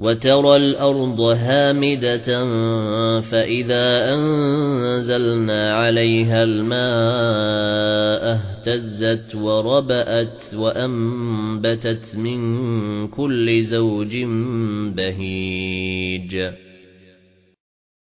وترى الأرض هامدة فإذا أنزلنا عليها الماء اهتزت وربأت وأنبتت من كل زوج بهيج.